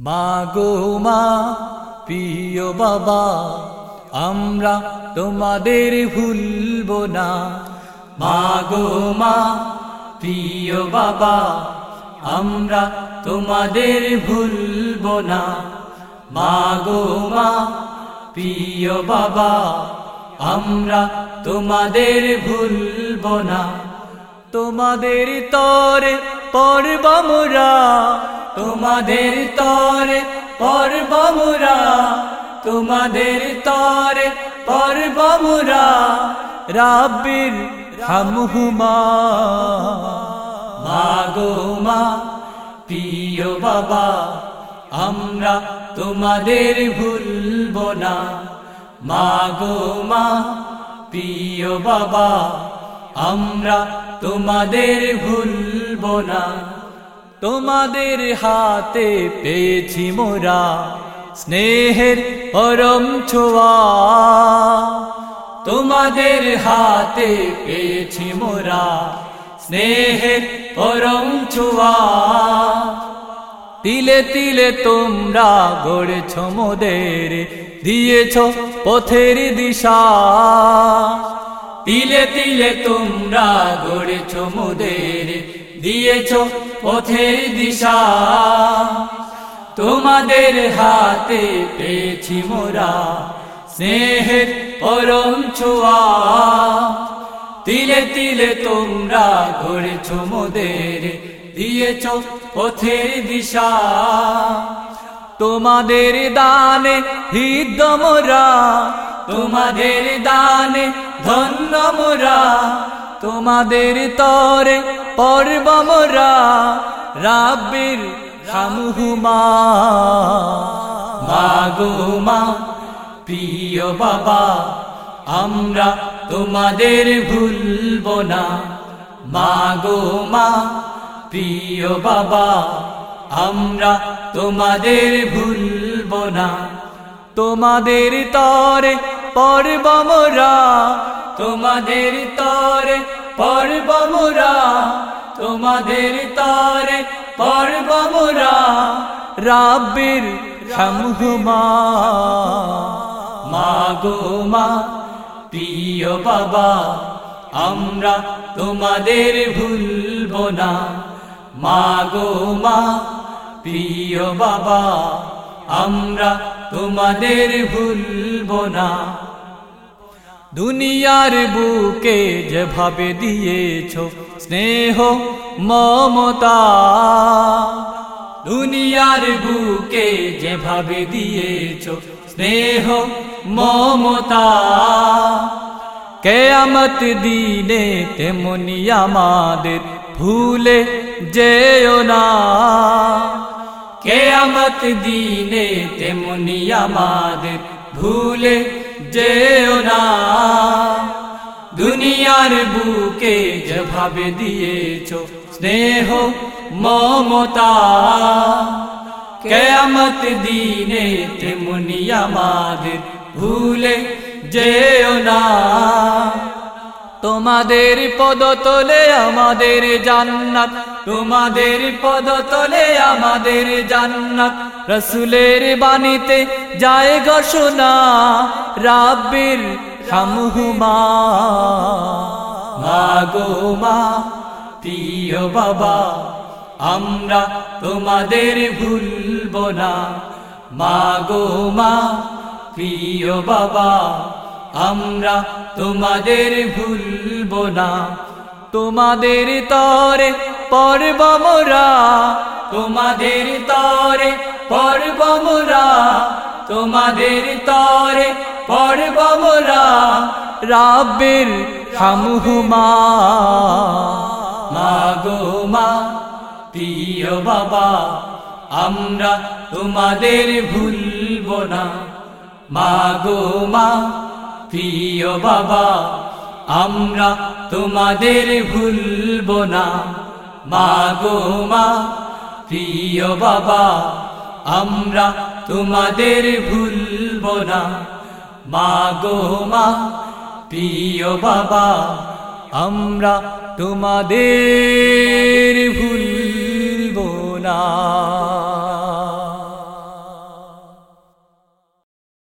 মা মা, প্রিয় বাবা, আমরা তোমাদের ভুলব না। মা মা, প্রিয় বাবা, আমরা তোমাদের ভুলব না। মা মা, প্রিয় বাবা, আমরা তোমাদের ভুলব না। তোমাদের তরে পর্ব মোরা তোমাদের তরে পর্ব মোরা, তোমাদের তরে পর্ব মোরা, রাব্বির হামহুমা। মাগো মা, প্রিয় বাবা, আমরা তোমাদের ভুলব না। মাগো মা, প্রিয় বাবা, আমরা তোমাদের ভুলব না। তোমাদের হাতে পেয়েছি মোরা স্নেহের পরম ছোয়া। তোমাদের হাতে পেয়েছি মোরা স্নেহের পরম ছোয়া। তিলে তিলে তোমরা গড়েছ মোদের, দিয়েছ পথের দিশা। তিলে তিলে তোমরা গড়েছ মোদের, দিয়েছ পথের দিশা। তোমাদের হাতে পেয়েছি মোরা স্নেহের পরম ছোয়া। তিলে তিলে তোমরা গড়েছ মোদের, দিয়েছ পথের দিশা। তোমাদের দানে হৃদ মোরা, তোমাদের দানে ধন্য মোরা, তোমাদের তরে পর্ব মোরা, রাব্বির হামহুমা। প্রিয় বাবা, আমরা তোমাদের ভুলব না। মাগো মা, প্রিয় বাবা, আমরা তোমাদের ভুলব না। তোমাদের তরে পর্ব মোরা, তোমাদের তরে পর্ব মোরা, তোমাদের তরে পর্ব মোরা, রাব্বির হামহুমা মা প্রিয় বাবা, আমরা তোমাদের ভুলব না। মাগো মা, প্রিয় বাবা, আমরা তোমাদের ভুলব না। দুনিয়ার বুকে যেভাবে দিয়েছ স্নেহ, মমতা, দুনিয়ার বুকে যেভাবে দিয়েছ স্নেহ, মমতা, কেয়ামত দিনে তেমনি আমাদের ভুলে যেও না। কেয়ামত দিনে তেমনি আমাদের ভুলে যেও না। দুনিয়ার বুকে যেভাবে দিয়েছ স্নেহ, মমতা, কেয়ামত দিনে তেমনি আমাদের ভুলে যেও না। তোমাদের পদ তোলে আমাদের জান্নাত তোমাদের পদ তলে আমাদের জান্নাত। রসুলের বাণীতে যায় ঘোষণা, রাব্বির হামহুমা। মাগো মা, প্রিয় বাবা, আমরা তোমাদের ভুলব না। মাগো মা, প্রিয় বাবা, আমরা তোমাদের ভুলব না। তোমাদের তরে পর্ব মোরা, তোমাদের তরে পর্ব মোরা, তোমাদের তরে পর্ব মোরা, রাব্বির হামহুমা। মাগো মা, প্রিয় বাবা, আমরা তোমাদের ভুলব না। মাগো মা, প্রিয় বাবা, আমরা তোমাদের ভুলব না। মাগো মা প্রিয় বাবা আমরা তোমাদের ভুলব না। মাগোমা প্রিয় বাবা আমরা তোমাদের